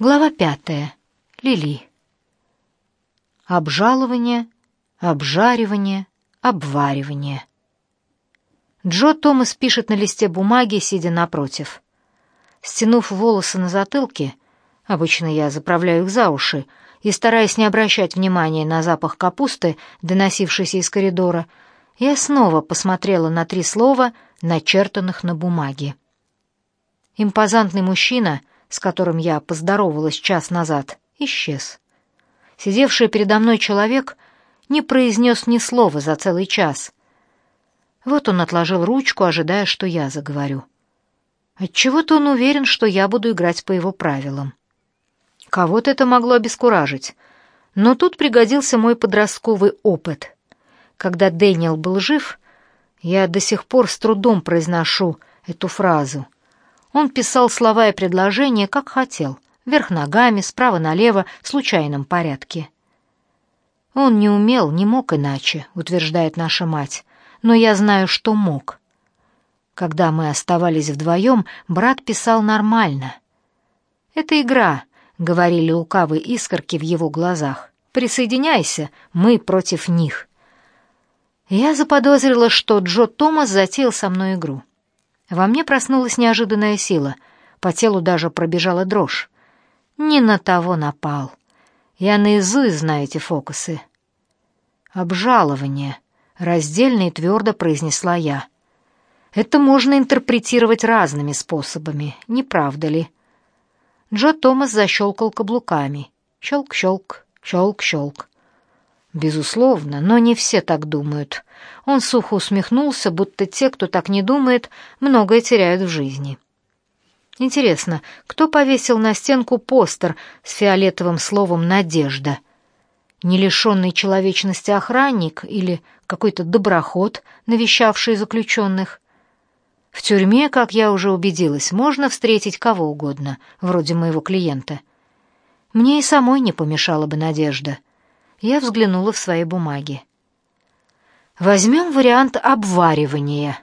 Глава пятая. Лили. Обжалование, обжаривание, обваривание. Джо Томас пишет на листе бумаги, сидя напротив. Стянув волосы на затылке, обычно я заправляю их за уши, и, стараясь не обращать внимания на запах капусты, доносившийся из коридора, я снова посмотрела на три слова, начертанных на бумаге. Импозантный мужчина, с которым я поздоровалась час назад, исчез. Сидевший передо мной человек не произнес ни слова за целый час. Вот он отложил ручку, ожидая, что я заговорю. Отчего-то он уверен, что я буду играть по его правилам. Кого-то это могло обескуражить, но тут пригодился мой подростковый опыт. Когда Дэниел был жив, я до сих пор с трудом произношу эту фразу. Он писал слова и предложения, как хотел, вверх ногами, справа налево, в случайном порядке. Он не умел, не мог иначе, утверждает наша мать, но я знаю, что мог. Когда мы оставались вдвоем, брат писал нормально. «Это игра», — говорили лукавые искорки в его глазах. «Присоединяйся, мы против них». Я заподозрила, что Джо Томас затеял со мной игру. Во мне проснулась неожиданная сила, по телу даже пробежала дрожь. Не на того напал. Я наизусть знаю эти фокусы. «Обжалование», — раздельно и твердо произнесла я. Это можно интерпретировать разными способами, не правда ли? Джо Томас защелкал каблуками. Щелк-щелк, щелк-щелк. Безусловно, но не все так думают. Он сухо усмехнулся, будто те, кто так не думает, многое теряют в жизни. Интересно, кто повесил на стенку постер с фиолетовым словом «Надежда»? Не лишенный человечности охранник или какой-то доброход, навещавший заключенных? В тюрьме, как я уже убедилась, можно встретить кого угодно, вроде моего клиента. Мне и самой не помешала бы надежда. Я взглянула в свои бумаги. Возьмем вариант обваривания.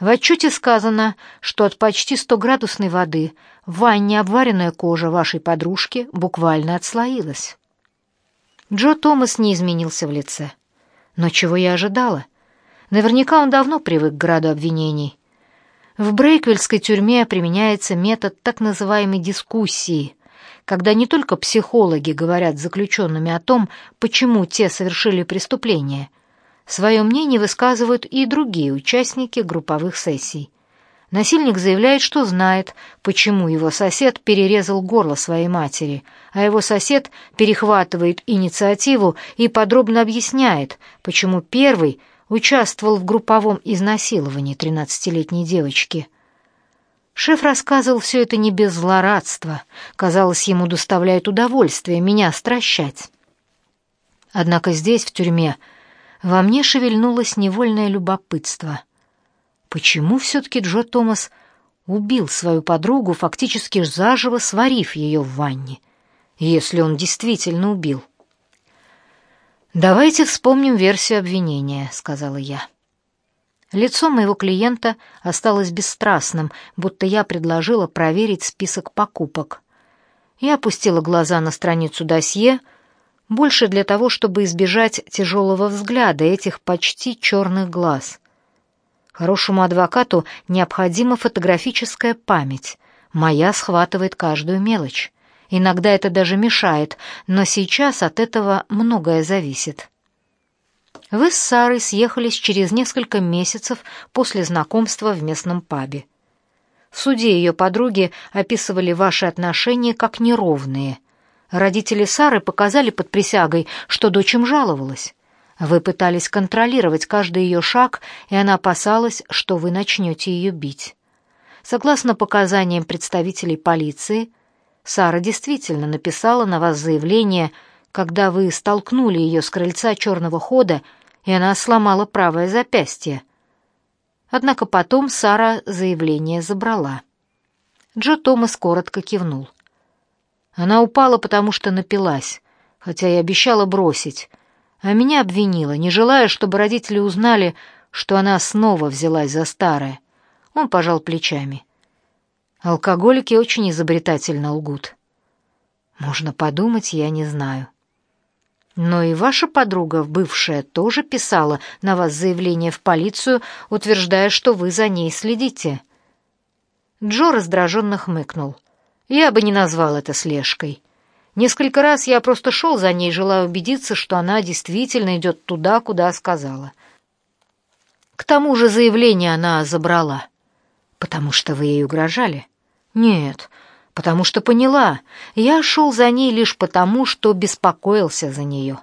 В отчете сказано, что от почти 100-градусной воды в ванне обваренная кожа вашей подружки буквально отслоилась. Джо Томас не изменился в лице. Но чего я ожидала? Наверняка он давно привык к граду обвинений. В Брейквельской тюрьме применяется метод так называемой дискуссии, когда не только психологи говорят с заключенными о том, почему те совершили преступление. Свое мнение высказывают и другие участники групповых сессий. Насильник заявляет, что знает, почему его сосед перерезал горло своей матери, а его сосед перехватывает инициативу и подробно объясняет, почему первый – участвовал в групповом изнасиловании тринадцатилетней девочки. Шеф рассказывал все это не без злорадства. Казалось, ему доставляет удовольствие меня стращать. Однако здесь, в тюрьме, во мне шевельнулось невольное любопытство. Почему все-таки Джо Томас убил свою подругу, фактически заживо сварив ее в ванне, если он действительно убил? «Давайте вспомним версию обвинения», — сказала я. Лицо моего клиента осталось бесстрастным, будто я предложила проверить список покупок. Я опустила глаза на страницу досье, больше для того, чтобы избежать тяжелого взгляда этих почти черных глаз. Хорошему адвокату необходима фотографическая память. Моя схватывает каждую мелочь. Иногда это даже мешает, но сейчас от этого многое зависит. Вы с Сарой съехались через несколько месяцев после знакомства в местном пабе. В суде ее подруги описывали ваши отношения как неровные. Родители Сары показали под присягой, что дочь им жаловалась. Вы пытались контролировать каждый ее шаг, и она опасалась, что вы начнете ее бить. Согласно показаниям представителей полиции, Сара действительно написала на вас заявление, когда вы столкнули ее с крыльца черного хода, и она сломала правое запястье. Однако потом Сара заявление забрала. Джо Томас коротко кивнул. Она упала, потому что напилась, хотя и обещала бросить, а меня обвинила, не желая, чтобы родители узнали, что она снова взялась за старое. Он пожал плечами. Алкоголики очень изобретательно лгут. Можно подумать, я не знаю. Но и ваша подруга, бывшая, тоже писала на вас заявление в полицию, утверждая, что вы за ней следите. Джо раздраженно хмыкнул. Я бы не назвал это слежкой. Несколько раз я просто шел за ней, желая убедиться, что она действительно идет туда, куда сказала. К тому же заявление она забрала. Потому что вы ей угрожали? Нет, потому что поняла, я шел за ней лишь потому, что беспокоился за нее.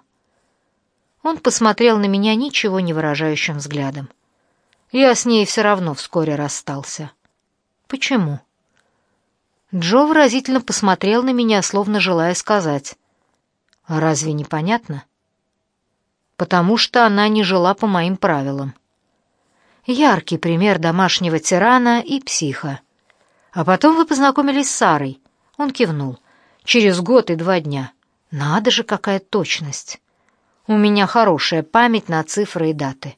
Он посмотрел на меня ничего не выражающим взглядом. Я с ней все равно вскоре расстался. Почему? Джо выразительно посмотрел на меня, словно желая сказать. «А разве не понятно?» «Потому что она не жила по моим правилам». Яркий пример домашнего тирана и психа. А потом вы познакомились с Сарой. Он кивнул. Через год и два дня. Надо же, какая точность. У меня хорошая память на цифры и даты.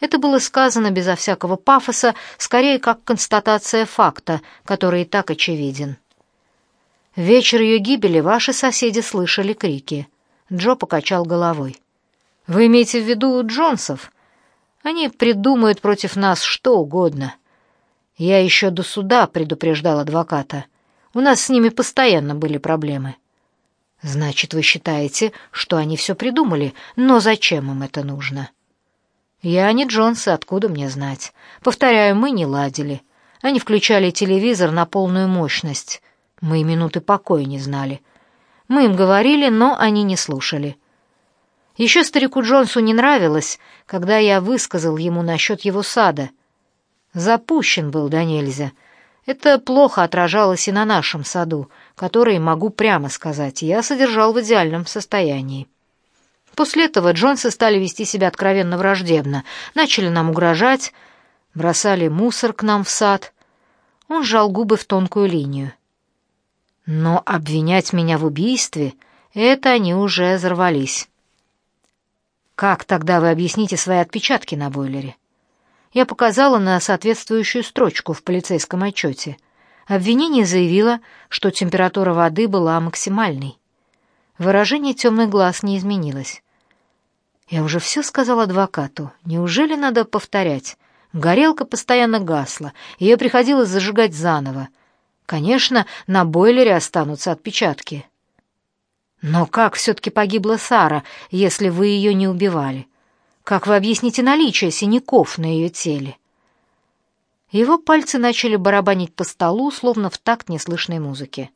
Это было сказано безо всякого пафоса, скорее как констатация факта, который и так очевиден. вечер ее гибели ваши соседи слышали крики. Джо покачал головой. «Вы имеете в виду Джонсов? Они придумают против нас что угодно. Я еще до суда предупреждал адвоката. У нас с ними постоянно были проблемы. Значит, вы считаете, что они все придумали, но зачем им это нужно? Я не Джонсы, откуда мне знать? Повторяю, мы не ладили. Они включали телевизор на полную мощность. Мы и минуты покоя не знали. Мы им говорили, но они не слушали. Еще старику Джонсу не нравилось, когда я высказал ему насчет его сада — Запущен был да нельзя. Это плохо отражалось и на нашем саду, который, могу прямо сказать, я содержал в идеальном состоянии. После этого Джонсы стали вести себя откровенно враждебно, начали нам угрожать, бросали мусор к нам в сад. Он сжал губы в тонкую линию. Но обвинять меня в убийстве — это они уже взорвались. «Как тогда вы объясните свои отпечатки на бойлере?» Я показала на соответствующую строчку в полицейском отчете. Обвинение заявило, что температура воды была максимальной. Выражение темных глаз не изменилось. Я уже все сказал адвокату. Неужели надо повторять? Горелка постоянно гасла, ее приходилось зажигать заново. Конечно, на бойлере останутся отпечатки. Но как все-таки погибла Сара, если вы ее не убивали? Как вы объясните наличие синяков на ее теле?» Его пальцы начали барабанить по столу, словно в такт неслышной музыки.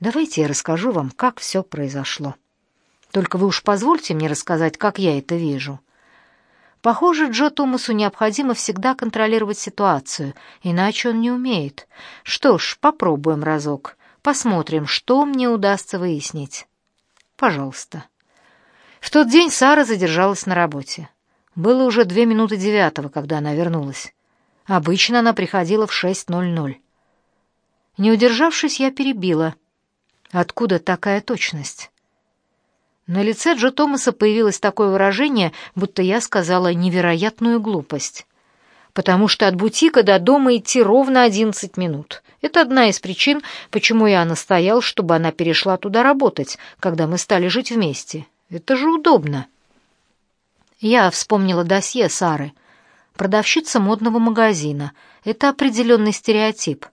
«Давайте я расскажу вам, как все произошло. Только вы уж позвольте мне рассказать, как я это вижу». Похоже, Джо Томасу необходимо всегда контролировать ситуацию, иначе он не умеет. Что ж, попробуем разок. Посмотрим, что мне удастся выяснить. Пожалуйста. В тот день Сара задержалась на работе. Было уже две минуты девятого, когда она вернулась. Обычно она приходила в 6.00. Не удержавшись, я перебила. Откуда такая точность? На лице Джо Томаса появилось такое выражение, будто я сказала невероятную глупость. Потому что от бутика до дома идти ровно одиннадцать минут. Это одна из причин, почему я настоял, чтобы она перешла туда работать, когда мы стали жить вместе. Это же удобно. Я вспомнила досье Сары. Продавщица модного магазина. Это определенный стереотип.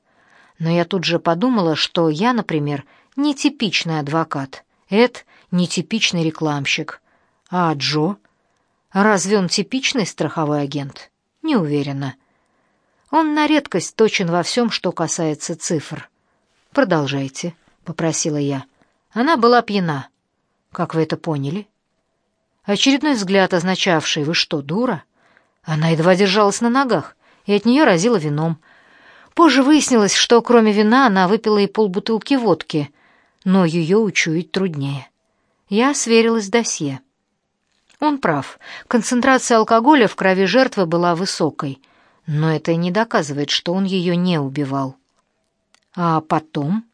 Но я тут же подумала, что я, например, нетипичный адвокат. Эд — нетипичный рекламщик. А Джо? Разве он типичный страховой агент? Не уверена. Он на редкость точен во всем, что касается цифр. «Продолжайте», — попросила я. Она была пьяна. Как вы это поняли? Очередной взгляд, означавший «Вы что, дура?» Она едва держалась на ногах, и от нее разило вином. Позже выяснилось, что кроме вина она выпила и полбутылки водки, но ее учуять труднее. Я сверилась с досье. Он прав. Концентрация алкоголя в крови жертвы была высокой, но это не доказывает, что он ее не убивал. А потом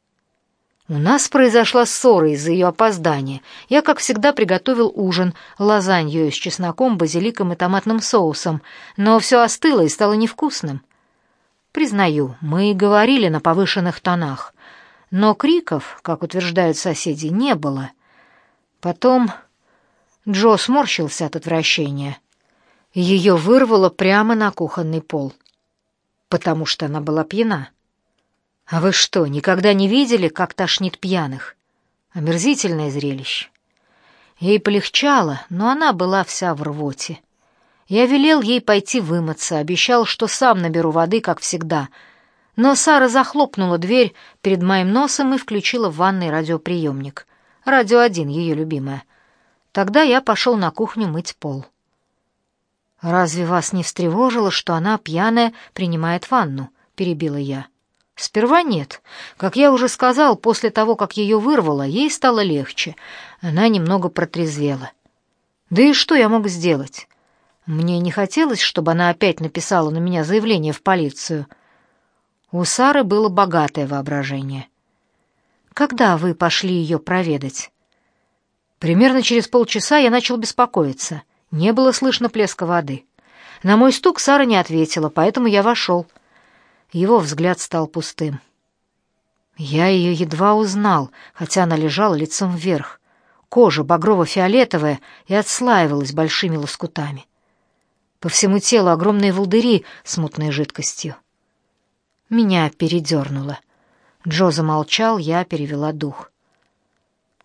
у нас произошла ссора из-за ее опоздания. Я, как всегда, приготовил ужин, лазанью с чесноком, базиликом и томатным соусом, но все остыло и стало невкусным. Признаю, мы говорили на повышенных тонах, Но криков, как утверждают соседи, не было. Потом Джо сморщился от отвращения. Ее вырвало прямо на кухонный пол, потому что она была пьяна. А вы что, никогда не видели, как тошнит пьяных? Омерзительное зрелище. Ей полегчало, но она была вся в рвоте. Я велел ей пойти вымыться, обещал, что сам наберу воды, как всегда. Но Сара захлопнула дверь перед моим носом и включила в ванной радиоприемник. Радио один, ее любимое. Тогда я пошел на кухню мыть пол. «Разве вас не встревожило, что она, пьяная, принимает ванну?» — перебила я. Сперва нет. Как я уже сказал, после того, как ее вырвало, ей стало легче. Она немного протрезвела. Да и что я мог сделать? Мне не хотелось, чтобы она опять написала на меня заявление в полицию. У Сары было богатое воображение. Когда вы пошли ее проведать? Примерно через полчаса я начал беспокоиться. Не было слышно плеска воды. На мой стук Сара не ответила, поэтому я вошел — его взгляд стал пустым. Я ее едва узнал, хотя она лежала лицом вверх. Кожа багрово-фиолетовая и отслаивалась большими лоскутами. По всему телу огромные волдыри с мутной жидкостью. Меня передернуло. Джо замолчал, я перевела дух.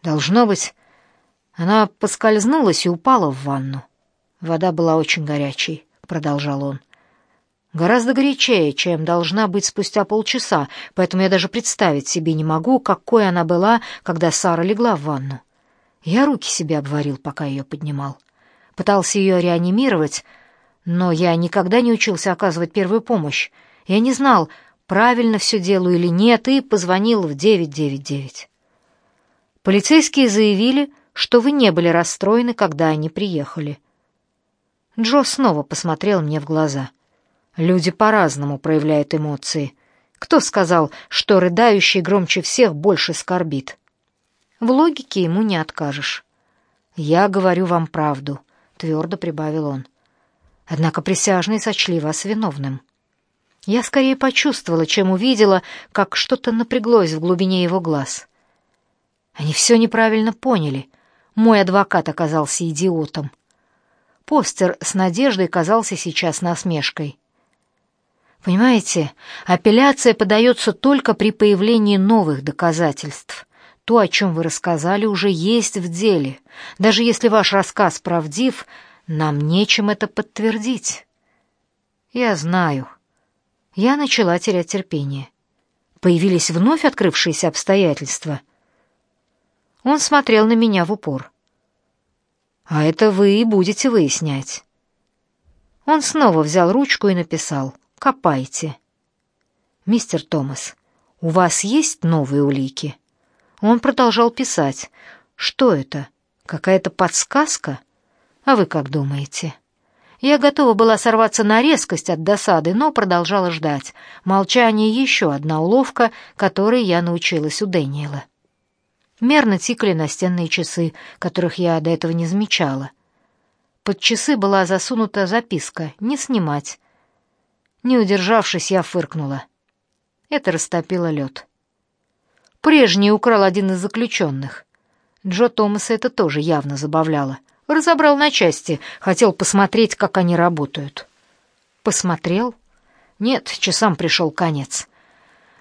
Должно быть, она поскользнулась и упала в ванну. Вода была очень горячей, продолжал он. Гораздо горячее, чем должна быть спустя полчаса, поэтому я даже представить себе не могу, какой она была, когда Сара легла в ванну. Я руки себе обварил, пока ее поднимал. Пытался ее реанимировать, но я никогда не учился оказывать первую помощь. Я не знал, правильно все делаю или нет, и позвонил в 999. Полицейские заявили, что вы не были расстроены, когда они приехали. Джо снова посмотрел мне в глаза — Люди по-разному проявляют эмоции. Кто сказал, что рыдающий громче всех больше скорбит? В логике ему не откажешь. «Я говорю вам правду», — твердо прибавил он. Однако присяжные сочли вас виновным. Я скорее почувствовала, чем увидела, как что-то напряглось в глубине его глаз. Они все неправильно поняли. Мой адвокат оказался идиотом. Постер с надеждой казался сейчас насмешкой. Понимаете, апелляция подается только при появлении новых доказательств. То, о чем вы рассказали, уже есть в деле. Даже если ваш рассказ правдив, нам нечем это подтвердить. Я знаю. Я начала терять терпение. Появились вновь открывшиеся обстоятельства. Он смотрел на меня в упор. А это вы и будете выяснять. Он снова взял ручку и написал — Копайте. Мистер Томас, у вас есть новые улики? Он продолжал писать. Что это? Какая-то подсказка? А вы как думаете? Я готова была сорваться на резкость от досады, но продолжала ждать. Молчание еще одна уловка, которой я научилась у Дэниела. Мерно тикали настенные часы, которых я до этого не замечала. Под часы была засунута записка «Не снимать», не удержавшись, я фыркнула. Это растопило лед. Прежний украл один из заключенных. Джо Томаса это тоже явно забавляло. Разобрал на части, хотел посмотреть, как они работают. Посмотрел? Нет, часам пришел конец.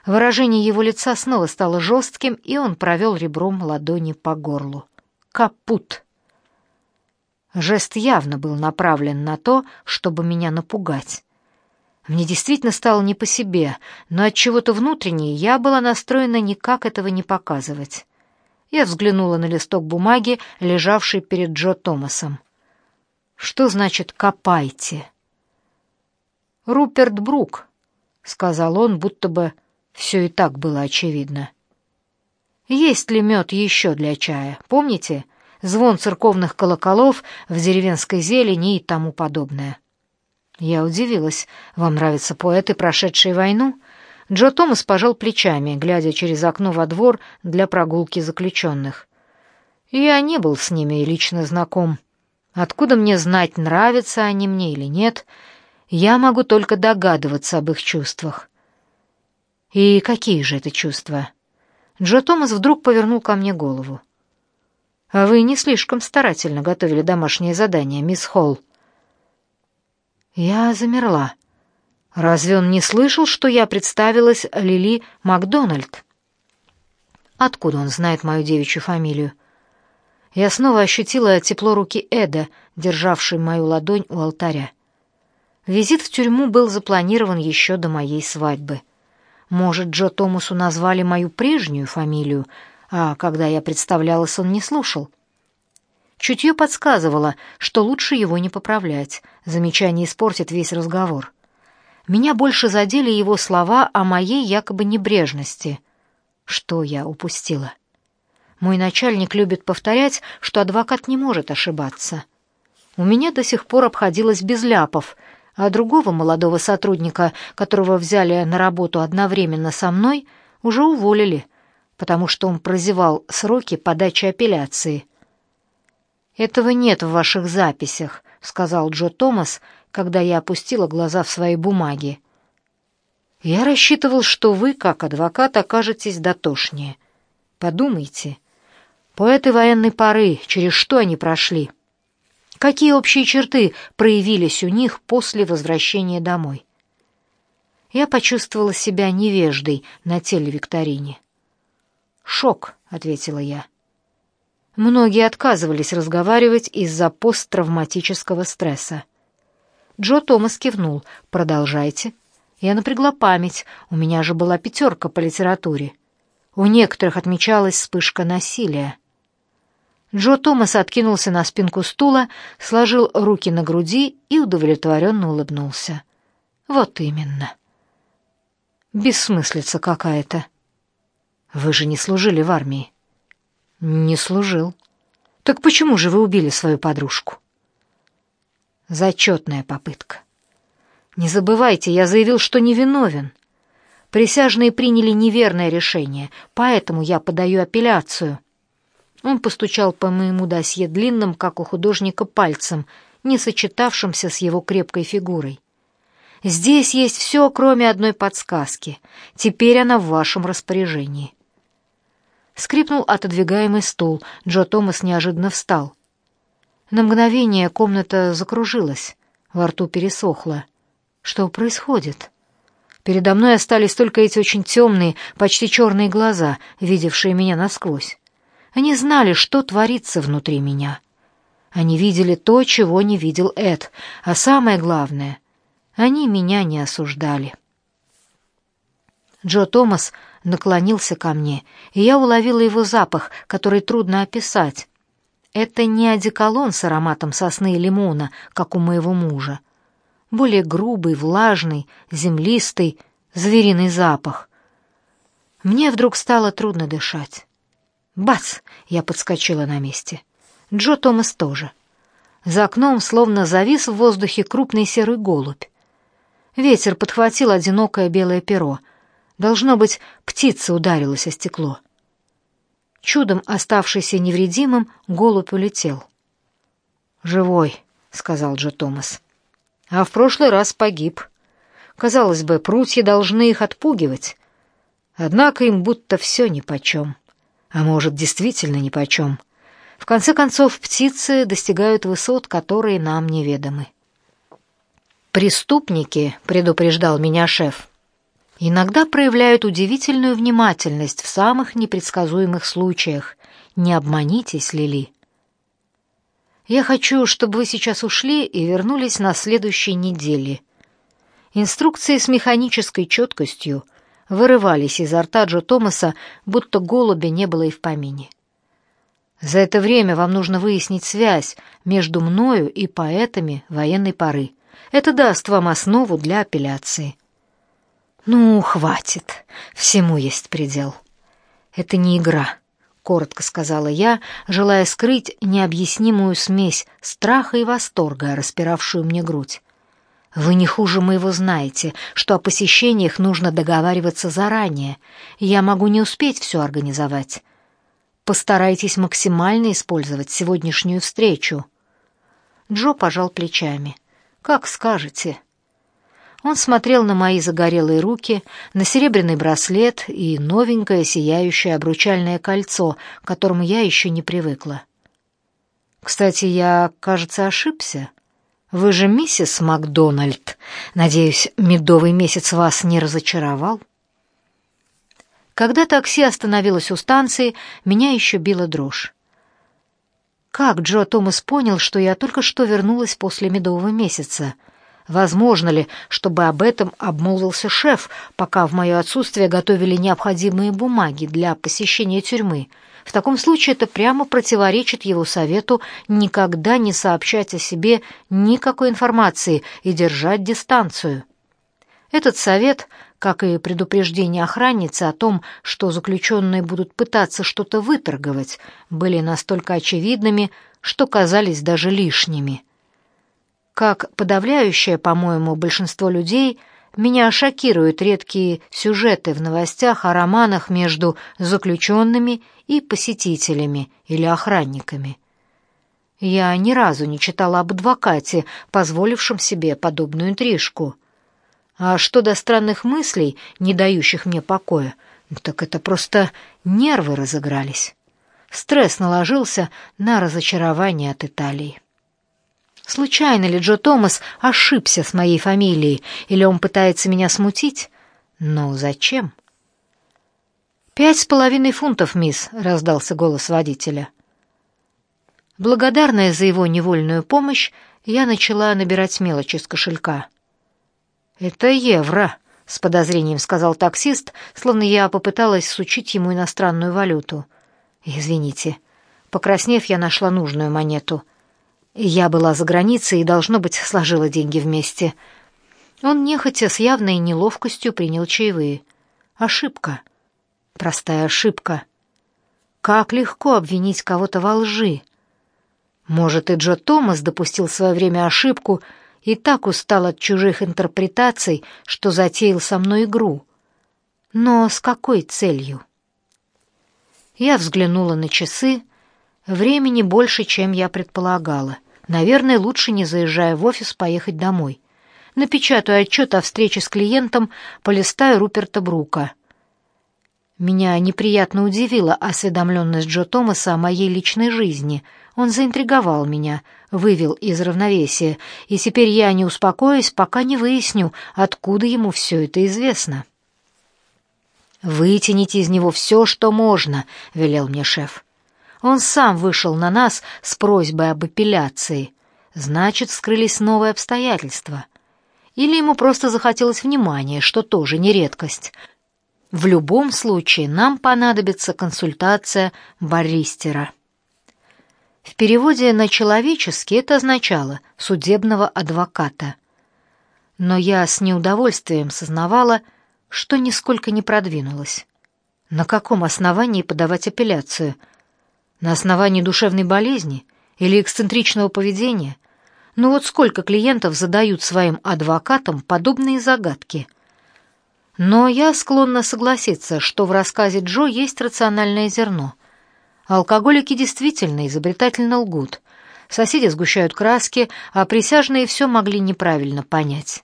Выражение его лица снова стало жестким, и он провел ребром ладони по горлу. Капут. Жест явно был направлен на то, чтобы меня напугать. Мне действительно стало не по себе, но от чего-то внутреннее я была настроена никак этого не показывать. Я взглянула на листок бумаги, лежавший перед Джо Томасом. Что значит копайте? Руперт Брук, сказал он, будто бы все и так было очевидно. Есть ли мед еще для чая? Помните? Звон церковных колоколов в деревенской зелени и тому подобное. Я удивилась. Вам нравятся поэты, прошедшие войну? Джо Томас пожал плечами, глядя через окно во двор для прогулки заключенных. Я не был с ними лично знаком. Откуда мне знать, нравятся они мне или нет? Я могу только догадываться об их чувствах. И какие же это чувства? Джо Томас вдруг повернул ко мне голову. «А вы не слишком старательно готовили домашнее задание, мисс Холл». Я замерла. Разве он не слышал, что я представилась Лили Макдональд? Откуда он знает мою девичью фамилию? Я снова ощутила тепло руки Эда, державшей мою ладонь у алтаря. Визит в тюрьму был запланирован еще до моей свадьбы. Может, Джо Томасу назвали мою прежнюю фамилию, а когда я представлялась, он не слушал. Чутье подсказывало, что лучше его не поправлять, замечание испортит весь разговор. Меня больше задели его слова о моей якобы небрежности. Что я упустила? Мой начальник любит повторять, что адвокат не может ошибаться. У меня до сих пор обходилось без ляпов, а другого молодого сотрудника, которого взяли на работу одновременно со мной, уже уволили, потому что он прозевал сроки подачи апелляции. «Этого нет в ваших записях», — сказал Джо Томас, когда я опустила глаза в свои бумаги. «Я рассчитывал, что вы, как адвокат, окажетесь дотошнее. Подумайте, по этой военной поры, через что они прошли? Какие общие черты проявились у них после возвращения домой? Я почувствовала себя невеждой на телевикторине. «Шок», — ответила я. Многие отказывались разговаривать из-за посттравматического стресса. Джо Томас кивнул. «Продолжайте». Я напрягла память, у меня же была пятерка по литературе. У некоторых отмечалась вспышка насилия. Джо Томас откинулся на спинку стула, сложил руки на груди и удовлетворенно улыбнулся. «Вот именно. Бессмыслица какая-то. Вы же не служили в армии». «Не служил». «Так почему же вы убили свою подружку?» «Зачетная попытка». «Не забывайте, я заявил, что невиновен. Присяжные приняли неверное решение, поэтому я подаю апелляцию». Он постучал по моему досье длинным, как у художника, пальцем, не сочетавшимся с его крепкой фигурой. «Здесь есть все, кроме одной подсказки. Теперь она в вашем распоряжении». Скрипнул отодвигаемый стул. Джо Томас неожиданно встал. На мгновение комната закружилась, во рту пересохло. Что происходит? Передо мной остались только эти очень темные, почти черные глаза, видевшие меня насквозь. Они знали, что творится внутри меня. Они видели то, чего не видел Эд, а самое главное, они меня не осуждали. Джо Томас наклонился ко мне, и я уловила его запах, который трудно описать. Это не одеколон с ароматом сосны и лимона, как у моего мужа. Более грубый, влажный, землистый, звериный запах. Мне вдруг стало трудно дышать. Бац! Я подскочила на месте. Джо Томас тоже. За окном словно завис в воздухе крупный серый голубь. Ветер подхватил одинокое белое перо. Должно быть, птица ударилась о стекло. Чудом оставшийся невредимым, голубь улетел. «Живой», — сказал Джо Томас. «А в прошлый раз погиб. Казалось бы, прутья должны их отпугивать. Однако им будто все нипочем». А может, действительно нипочем. В конце концов, птицы достигают высот, которые нам неведомы. «Преступники», — предупреждал меня шеф, — «иногда проявляют удивительную внимательность в самых непредсказуемых случаях. Не обманитесь, Лили». «Я хочу, чтобы вы сейчас ушли и вернулись на следующей неделе». Инструкции с механической четкостью — вырывались изо рта Джо Томаса, будто голубя не было и в помине. За это время вам нужно выяснить связь между мною и поэтами военной поры. Это даст вам основу для апелляции. Ну, хватит. Всему есть предел. Это не игра, коротко сказала я, желая скрыть необъяснимую смесь страха и восторга, распиравшую мне грудь. Вы не хуже моего знаете, что о посещениях нужно договариваться заранее. Я могу не успеть все организовать. Постарайтесь максимально использовать сегодняшнюю встречу. Джо пожал плечами. Как скажете. Он смотрел на мои загорелые руки, на серебряный браслет и новенькое сияющее обручальное кольцо, к которому я еще не привыкла. «Кстати, я, кажется, ошибся. Вы же миссис Макдональд. Надеюсь, медовый месяц вас не разочаровал?» Когда такси остановилось у станции, меня еще била дрожь. Как Джо Томас понял, что я только что вернулась после медового месяца — Возможно ли, чтобы об этом обмолвился шеф, пока в мое отсутствие готовили необходимые бумаги для посещения тюрьмы? В таком случае это прямо противоречит его совету никогда не сообщать о себе никакой информации и держать дистанцию. Этот совет, как и предупреждение охранницы о том, что заключенные будут пытаться что-то выторговать, были настолько очевидными, что казались даже лишними. Как подавляющее, по-моему, большинство людей, меня шокируют редкие сюжеты в новостях о романах между заключенными и посетителями или охранниками. Я ни разу не читала об адвокате, позволившем себе подобную интрижку. А что до странных мыслей, не дающих мне покоя, так это просто нервы разыгрались. Стресс наложился на разочарование от Италии. Случайно ли Джо Томас ошибся с моей фамилией, или он пытается меня смутить? Но зачем? «Пять с половиной фунтов, мисс», — раздался голос водителя. Благодарная за его невольную помощь, я начала набирать мелочи из кошелька. «Это евро», — с подозрением сказал таксист, словно я попыталась сучить ему иностранную валюту. «Извините». Покраснев, я нашла нужную монету — я была за границей и, должно быть, сложила деньги вместе. Он нехотя с явной неловкостью принял чаевые. Ошибка. Простая ошибка. Как легко обвинить кого-то во лжи. Может, и Джо Томас допустил в свое время ошибку и так устал от чужих интерпретаций, что затеял со мной игру. Но с какой целью? Я взглянула на часы. Времени больше, чем я предполагала. Наверное, лучше, не заезжая в офис, поехать домой. Напечатаю отчет о встрече с клиентом, полистаю Руперта Брука. Меня неприятно удивила осведомленность Джо Томаса о моей личной жизни. Он заинтриговал меня, вывел из равновесия, и теперь я не успокоюсь, пока не выясню, откуда ему все это известно. «Вытяните из него все, что можно», — велел мне шеф. Он сам вышел на нас с просьбой об апелляции. Значит, скрылись новые обстоятельства. Или ему просто захотелось внимания, что тоже не редкость. В любом случае нам понадобится консультация баристера. В переводе на человеческий это означало судебного адвоката. Но я с неудовольствием сознавала, что нисколько не продвинулась. На каком основании подавать апелляцию – на основании душевной болезни или эксцентричного поведения? Ну вот сколько клиентов задают своим адвокатам подобные загадки? Но я склонна согласиться, что в рассказе Джо есть рациональное зерно. Алкоголики действительно изобретательно лгут. Соседи сгущают краски, а присяжные все могли неправильно понять.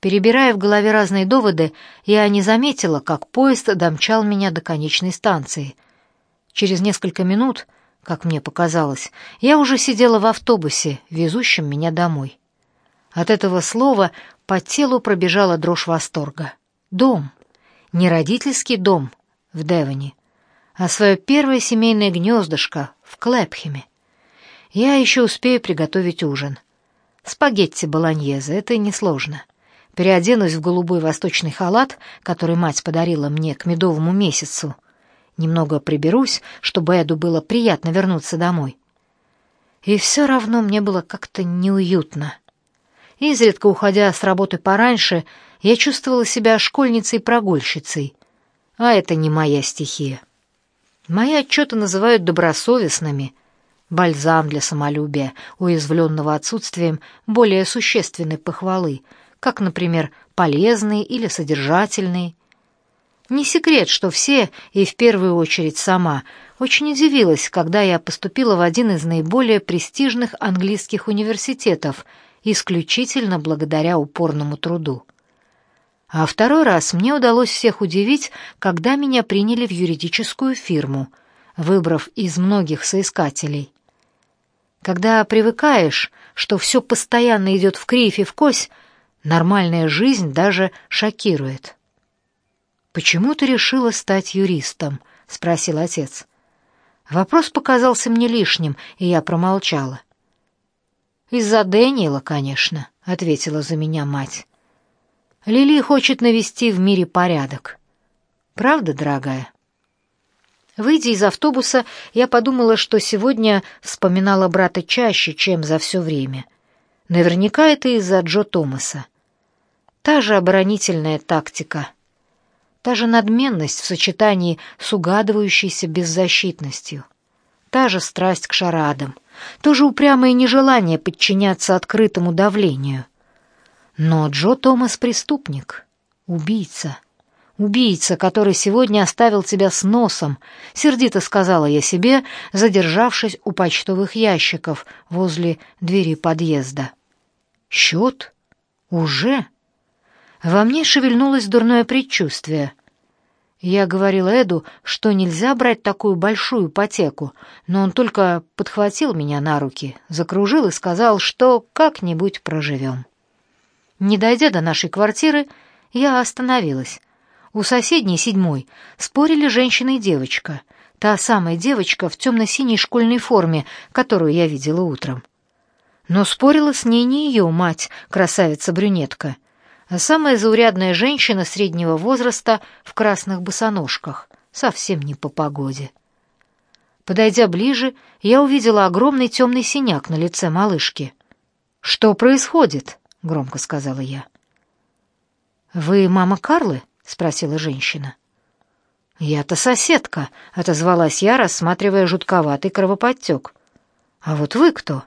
Перебирая в голове разные доводы, я не заметила, как поезд домчал меня до конечной станции — Через несколько минут, как мне показалось, я уже сидела в автобусе, везущем меня домой. От этого слова по телу пробежала дрожь восторга. Дом. Не родительский дом в Девоне, а свое первое семейное гнездышко в Клэпхеме. Я еще успею приготовить ужин. Спагетти болоньезе — это несложно. Переоденусь в голубой восточный халат, который мать подарила мне к медовому месяцу — Немного приберусь, чтобы Эду было приятно вернуться домой. И все равно мне было как-то неуютно. Изредка уходя с работы пораньше, я чувствовала себя школьницей-прогульщицей. А это не моя стихия. Мои отчеты называют добросовестными. Бальзам для самолюбия, уязвленного отсутствием более существенной похвалы, как, например, полезные или содержательные, не секрет, что все, и в первую очередь сама, очень удивилась, когда я поступила в один из наиболее престижных английских университетов, исключительно благодаря упорному труду. А второй раз мне удалось всех удивить, когда меня приняли в юридическую фирму, выбрав из многих соискателей. Когда привыкаешь, что все постоянно идет в кривь и в кось, нормальная жизнь даже шокирует. «Почему ты решила стать юристом?» — спросил отец. Вопрос показался мне лишним, и я промолчала. «Из-за Дэниела, конечно», — ответила за меня мать. Лили хочет навести в мире порядок. Правда, дорогая? Выйдя из автобуса, я подумала, что сегодня вспоминала брата чаще, чем за все время. Наверняка это из-за Джо Томаса. Та же оборонительная тактика, та же надменность в сочетании с угадывающейся беззащитностью, та же страсть к шарадам, то же упрямое нежелание подчиняться открытому давлению. Но Джо Томас преступник, убийца. Убийца, который сегодня оставил тебя с носом, сердито сказала я себе, задержавшись у почтовых ящиков возле двери подъезда. Счет? Уже? Во мне шевельнулось дурное предчувствие. Я говорила Эду, что нельзя брать такую большую ипотеку, но он только подхватил меня на руки, закружил и сказал, что как-нибудь проживем. Не дойдя до нашей квартиры, я остановилась. У соседней, седьмой, спорили женщина и девочка. Та самая девочка в темно-синей школьной форме, которую я видела утром. Но спорила с ней не ее мать, красавица-брюнетка, самая заурядная женщина среднего возраста в красных босоножках, совсем не по погоде. Подойдя ближе, я увидела огромный темный синяк на лице малышки. «Что происходит?» — громко сказала я. «Вы мама Карлы?» — спросила женщина. «Я-то соседка», — отозвалась я, рассматривая жутковатый кровоподтек. «А вот вы кто?»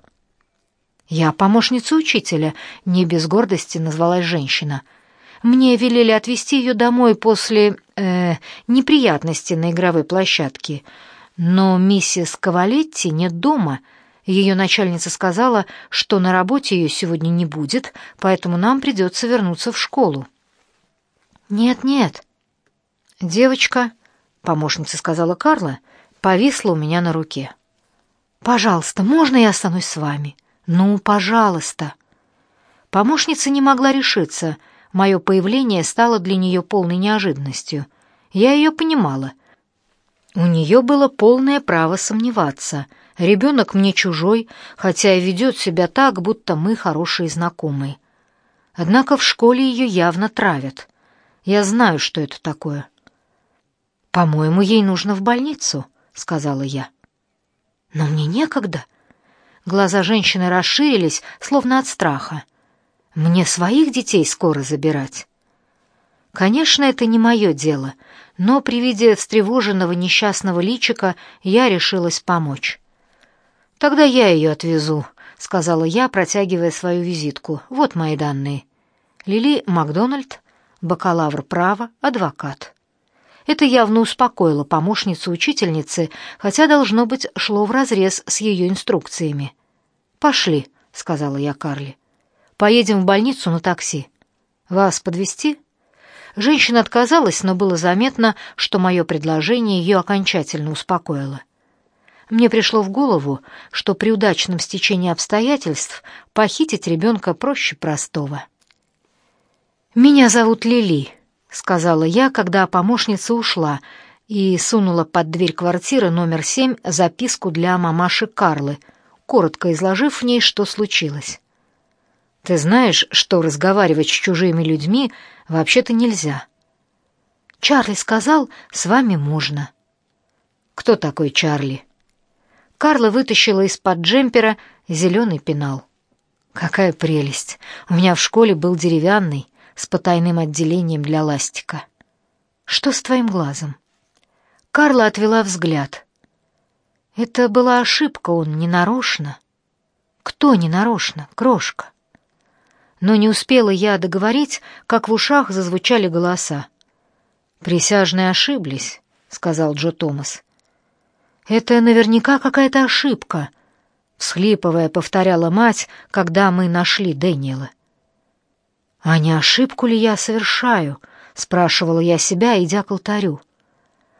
«Я помощница учителя», — не без гордости назвалась женщина. «Мне велели отвезти ее домой после... Э, неприятностей на игровой площадке. Но миссис Кавалетти нет дома, ее начальница сказала, что на работе ее сегодня не будет, поэтому нам придется вернуться в школу. Нет-нет. Девочка, помощница сказала Карла, повисла у меня на руке. Пожалуйста, можно я останусь с вами? Ну, пожалуйста. Помощница не могла решиться. Мое появление стало для нее полной неожиданностью. Я ее понимала. У нее было полное право сомневаться — Ребенок мне чужой, хотя и ведет себя так, будто мы хорошие знакомые. Однако в школе ее явно травят. Я знаю, что это такое. «По-моему, ей нужно в больницу», — сказала я. «Но мне некогда». Глаза женщины расширились, словно от страха. «Мне своих детей скоро забирать». Конечно, это не мое дело, но при виде встревоженного несчастного личика я решилась помочь. «Тогда я ее отвезу», — сказала я, протягивая свою визитку. «Вот мои данные. Лили Макдональд, бакалавр права, адвокат». Это явно успокоило помощницу учительницы, хотя, должно быть, шло вразрез с ее инструкциями. «Пошли», — сказала я Карли. «Поедем в больницу на такси. Вас подвести? Женщина отказалась, но было заметно, что мое предложение ее окончательно успокоило. Мне пришло в голову, что при удачном стечении обстоятельств похитить ребенка проще простого. «Меня зовут Лили», — сказала я, когда помощница ушла, и сунула под дверь квартиры номер семь записку для мамаши Карлы, коротко изложив в ней, что случилось. «Ты знаешь, что разговаривать с чужими людьми вообще-то нельзя». «Чарли сказал, с вами можно». «Кто такой Чарли?» Карла вытащила из-под джемпера зеленый пенал. Какая прелесть! У меня в школе был деревянный, с потайным отделением для ластика. Что с твоим глазом? Карла отвела взгляд. Это была ошибка, он не нарочно. Кто не нарочно, крошка? Но не успела я договорить, как в ушах зазвучали голоса. Присяжные ошиблись, сказал Джо Томас. Это наверняка какая-то ошибка, всхлипывая, повторяла мать, когда мы нашли Дэниела. «А не ошибку ли я совершаю?» — спрашивала я себя, идя к алтарю.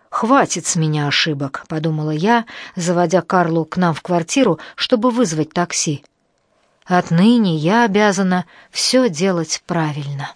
«Хватит с меня ошибок», — подумала я, заводя Карлу к нам в квартиру, чтобы вызвать такси. «Отныне я обязана все делать правильно».